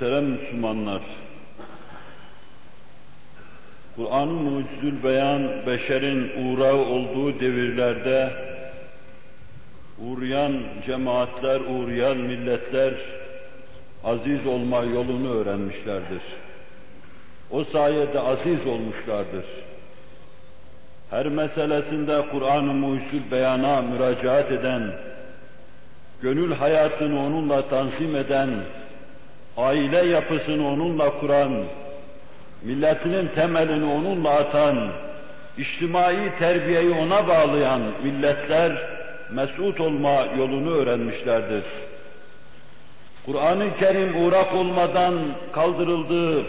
Muhterem Müslümanlar, Kur'an-ı Mucizül Beyan, beşerin uğrağı olduğu devirlerde, uğrayan cemaatler, uğrayan milletler, aziz olma yolunu öğrenmişlerdir. O sayede aziz olmuşlardır. Her meselesinde Kur'an-ı Mucizül Beyan'a müracaat eden, gönül hayatını onunla tanzim eden, aile yapısını onunla kuran, milletinin temelini onunla atan, içtimai terbiyeyi ona bağlayan milletler mesut olma yolunu öğrenmişlerdir. Kur'an-ı Kerim uğrak olmadan kaldırıldığı,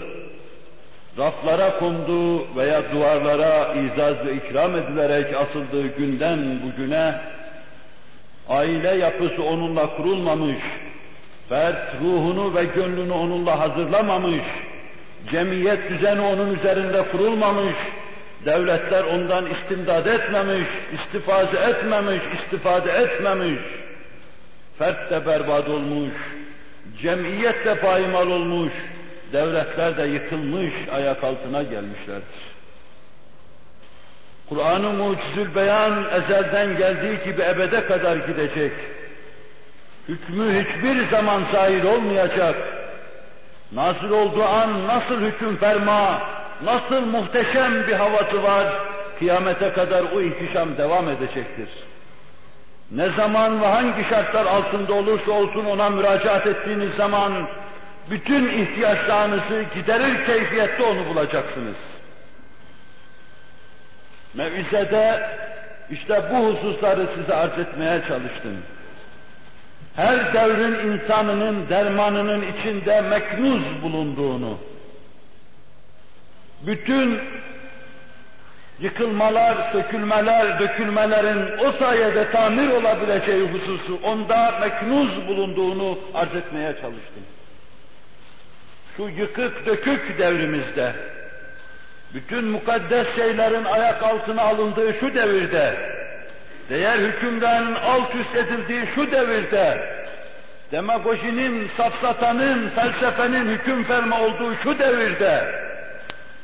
raflara konduğu veya duvarlara izaz ve ikram edilerek asıldığı günden bugüne aile yapısı onunla kurulmamış, fert ruhunu ve gönlünü onunla hazırlamamış, cemiyet düzeni onun üzerinde kurulmamış, devletler ondan istimdad etmemiş, istifade etmemiş, istifade etmemiş, fert de berbat olmuş, cemiyet de paymal olmuş, devletler de yıkılmış, ayak altına gelmişlerdir. Kur'an-ı Mucizül Beyan ezelden geldiği gibi ebede kadar gidecek. Hükmü hiçbir zaman zahir olmayacak. Nazil olduğu an nasıl hüküm ferma, nasıl muhteşem bir havası var, kıyamete kadar o ihtişam devam edecektir. Ne zaman ve hangi şartlar altında olursa olsun ona müracaat ettiğiniz zaman, bütün ihtiyaçlarınızı giderir keyfiyette onu bulacaksınız. Mevizede işte bu hususları size arz etmeye çalıştım. Her devrin insanının dermanının içinde meknuz bulunduğunu, bütün yıkılmalar, sökülmeler, dökülmelerin o sayede tamir olabileceği hususu onda meknuz bulunduğunu arz etmeye çalıştım. Şu yıkık dökük devrimizde, bütün mukaddes şeylerin ayak altına alındığı şu devirde, değer hükümlerin alt üst edildiği şu devirde, demagojinin, safsatanın, felsefenin hüküm ferma olduğu şu devirde,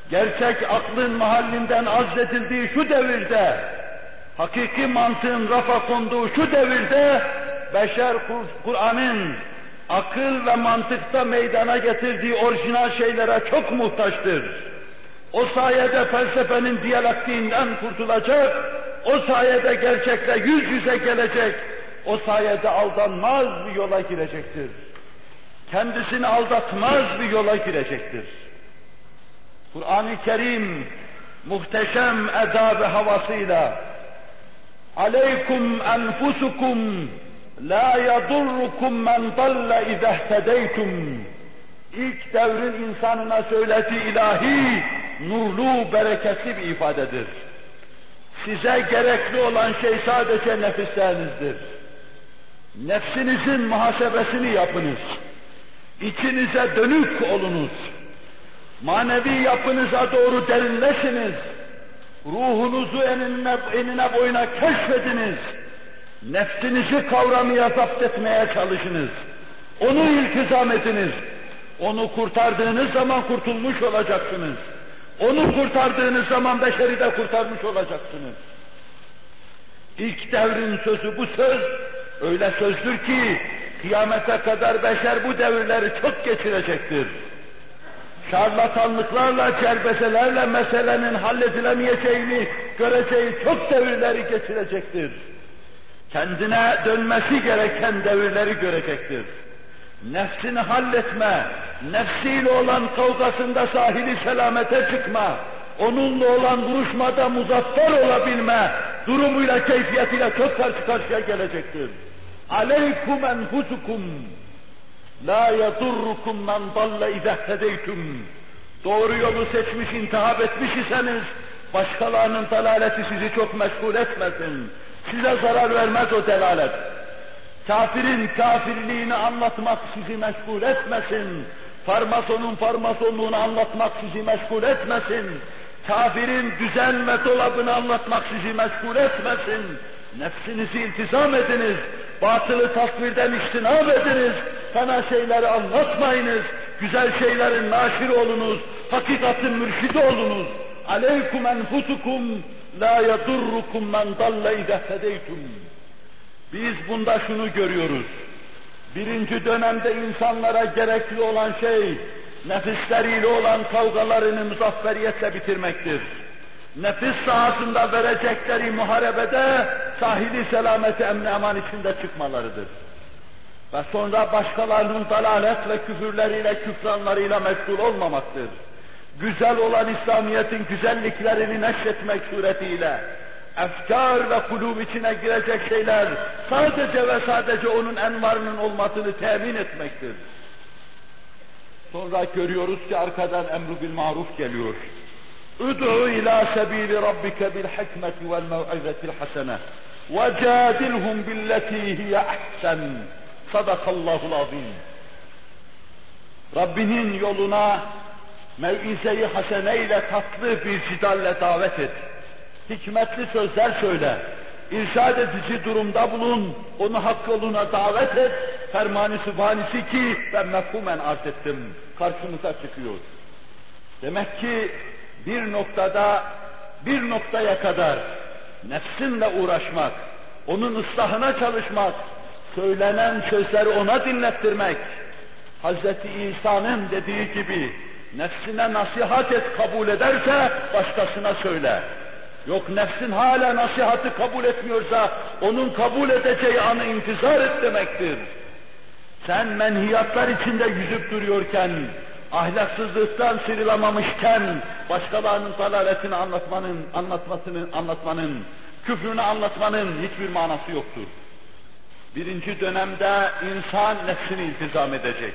gerçek aklın mahallinden azledildiği şu devirde, hakiki mantığın rafa konduğu şu devirde, beşer Kur'an'ın akıl ve mantıkta meydana getirdiği orijinal şeylere çok muhtaçtır. O sayede felsefenin diyalektiğinden kurtulacak, o sayede gerçekle yüz yüze gelecek, o sayede aldanmaz bir yola girecektir. Kendisini aldatmaz bir yola girecektir. Kur'an-ı Kerim muhteşem eda ve havasıyla Aleykum enfusukum la yadurrukum men dalle izehtedeytum İlk devrin insanına söylediği ilahi, nurlu, bereketli bir ifadedir. Size gerekli olan şey sadece nefislerinizdir. Nefsinizin muhasebesini yapınız. İçinize dönük olunuz. Manevi yapınıza doğru derinleşiniz. Ruhunuzu enine, enine boyuna keşfediniz. Nefsinizi kavramaya zapt etmeye çalışınız. Onu iltizam ediniz. Onu kurtardığınız zaman kurtulmuş olacaksınız. Onu kurtardığınız zaman beşeri de kurtarmış olacaksınız. İlk devrin sözü bu söz, öyle sözdür ki kıyamete kadar beşer bu devirleri çok geçirecektir. Şarlatanlıklarla, cerbeselerle meselenin halledilemeyeceğini göreceği çok devirleri geçirecektir. Kendine dönmesi gereken devirleri görecektir nefsini halletme, nefsiyle olan kavgasında sahili selamete çıkma, onunla olan vuruşmada muzaffer olabilme durumuyla, keyfiyetiyle çok karşı karşıya gelecektir. Aleykum enfusukum la yadurrukum men dalle izehtedeytum. Doğru yolu seçmiş, intihap etmiş iseniz, başkalarının dalaleti sizi çok meşgul etmesin. Size zarar vermez o delalet. Kafirin kafirliğini anlatmak sizi meşgul etmesin. Farmasonun farmasonluğunu anlatmak sizi meşgul etmesin. Kafirin düzen ve dolabını anlatmak sizi meşgul etmesin. Nefsinizi iltizam ediniz. Batılı tasvirden iştinab ediniz. Fena şeyleri anlatmayınız. güzel şeylerin naşir olunuz, hakikatin mürşidi olunuz. Aleykum enfusukum la yadurrukum men dalle idehedeytum. Biz bunda şunu görüyoruz. Birinci dönemde insanlara gerekli olan şey, nefisleriyle olan kavgalarını muzafferiyetle bitirmektir. Nefis sahasında verecekleri muharebede sahili selameti emni eman içinde çıkmalarıdır. Ve sonra başkalarının dalalet ve küfürleriyle, küfranlarıyla meşgul olmamaktır. Güzel olan İslamiyet'in güzelliklerini neşretmek suretiyle, efkar ve kulub içine girecek şeyler sadece ve sadece onun envarının olmasını temin etmektir. Sonra görüyoruz ki arkadan emru bil maruf geliyor. Ud'u ila sebili rabbike bil hikmeti vel mev'izetil hasene ve cadilhum billeti hiye ahsen. Sadakallahul azim. Rabbinin yoluna mev'ize-i hasene ile tatlı bir cidalle davet et. Hikmetli sözler söyle. İrşad edici durumda bulun. Onu hak yoluna davet et. Fermanı sübhanisi ki ben mefhumen arz ettim. Karşımıza çıkıyor. Demek ki bir noktada, bir noktaya kadar nefsinle uğraşmak, onun ıslahına çalışmak, söylenen sözleri ona dinlettirmek, Hz. İsa'nın dediği gibi nefsine nasihat et kabul ederse başkasına söyle. Yok nefsin hala nasihatı kabul etmiyorsa onun kabul edeceği anı intizar et demektir. Sen menhiyatlar içinde yüzüp duruyorken, ahlaksızlıktan sıyrılamamışken, başkalarının dalaletini anlatmanın, anlatmasını anlatmanın, küfrünü anlatmanın hiçbir manası yoktur. Birinci dönemde insan nefsini iltizam edecek.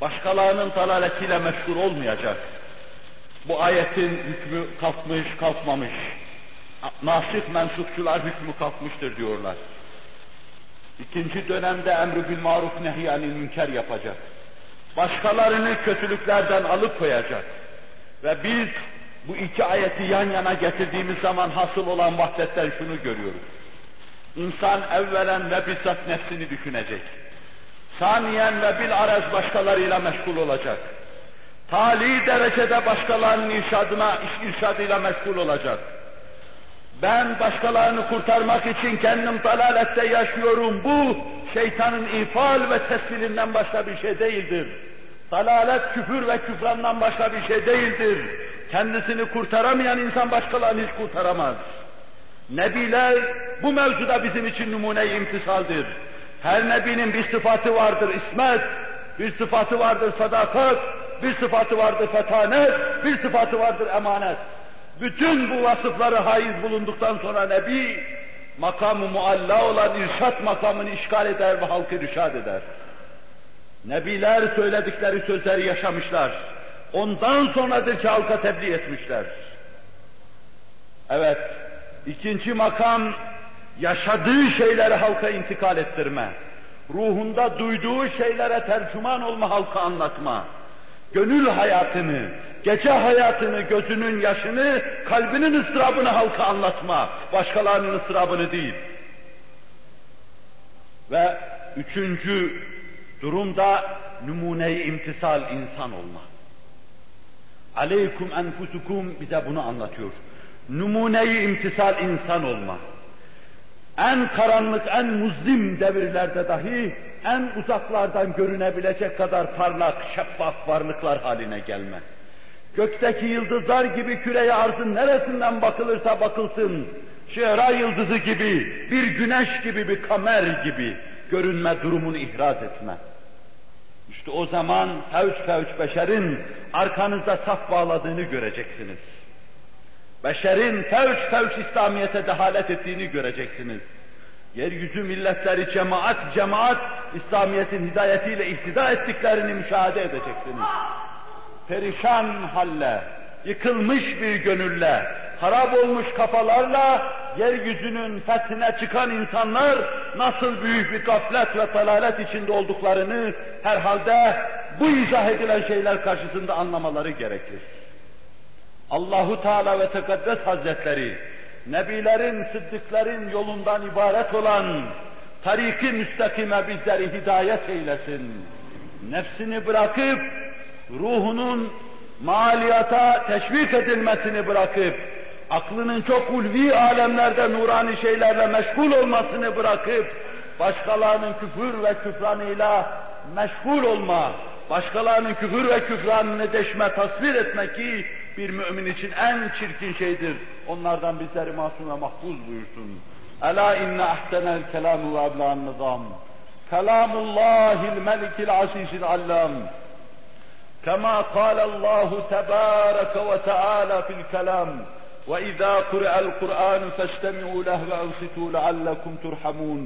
Başkalarının dalaletiyle meşgul olmayacak. Bu ayetin hükmü kalkmış, kalkmamış. Nasih mensupçular hükmü kalkmıştır diyorlar. İkinci dönemde emri bil maruf nehyanil münker yapacak. Başkalarını kötülüklerden alıp koyacak. Ve biz bu iki ayeti yan yana getirdiğimiz zaman hasıl olan vahdetten şunu görüyoruz. İnsan evvelen ve bizzat nefsini düşünecek. Saniyen ve bil arez başkalarıyla meşgul olacak. Tali derecede başkalarının irşadına, irşadıyla meşgul olacak. Ben başkalarını kurtarmak için kendim dalalette yaşıyorum. Bu şeytanın ifal ve tesvilinden başka bir şey değildir. Dalalet küfür ve küfrandan başka bir şey değildir. Kendisini kurtaramayan insan başkalarını hiç kurtaramaz. Nebiler bu mevzuda bizim için numune-i imtisaldir. Her nebinin bir sıfatı vardır ismet, bir sıfatı vardır sadakat, bir sıfatı vardır fetanet, bir sıfatı vardır emanet. Bütün bu vasıfları haiz bulunduktan sonra Nebi, makamı mualla olan irşat makamını işgal eder ve halkı irşad eder. Nebiler söyledikleri sözleri yaşamışlar. Ondan sonradır ki halka tebliğ etmişler. Evet, ikinci makam yaşadığı şeyleri halka intikal ettirme. Ruhunda duyduğu şeylere tercüman olma, halka anlatma. Gönül hayatını, gece hayatını, gözünün yaşını, kalbinin ıstırabını halka anlatma. Başkalarının ıstırabını değil. Ve üçüncü durumda numune-i imtisal insan olma. Aleykum enfusukum bize bunu anlatıyor. Numune-i imtisal insan olma. En karanlık, en muzlim devirlerde dahi en uzaklardan görünebilecek kadar parlak, şeffaf varlıklar haline gelme. Gökteki yıldızlar gibi küreye arzın neresinden bakılırsa bakılsın, şehra yıldızı gibi, bir güneş gibi, bir kamer gibi görünme durumunu ihraz etme. İşte o zaman fevç fevç beşerin arkanızda saf bağladığını göreceksiniz. Beşerin fevç fevç İslamiyet'e dehalet ettiğini göreceksiniz. Yeryüzü milletleri cemaat cemaat İslamiyet'in hidayetiyle ihtida ettiklerini müşahede edeceksiniz. Perişan halle, yıkılmış bir gönülle, harap olmuş kafalarla yeryüzünün fethine çıkan insanlar nasıl büyük bir gaflet ve talalet içinde olduklarını herhalde bu izah edilen şeyler karşısında anlamaları gerekir. Allahu Teala ve Tekaddes Hazretleri nebilerin, sıddıkların yolundan ibaret olan tarik-i müstakime bizleri hidayet eylesin. nefsini bırakıp, ruhunun maliyata teşvik edilmesini bırakıp, aklının çok ulvi alemlerde nurani şeylerle meşgul olmasını bırakıp, başkalarının küfür ve küfranıyla meşgul olma, başkalarının küfür ve küfranını deşme, tasvir etmek ki bir mümin için en çirkin şeydir. Onlardan bizleri masum ve mahfuz buyursun. ألا إن أحسن الكلام وأبلع النظام. كلام الله الملك العزيز العلام. كما قال الله تبارك وتعالى في الكلام وإذا قرأ القرآن فاستمعوا له وأنصتوا لعلكم ترحمون.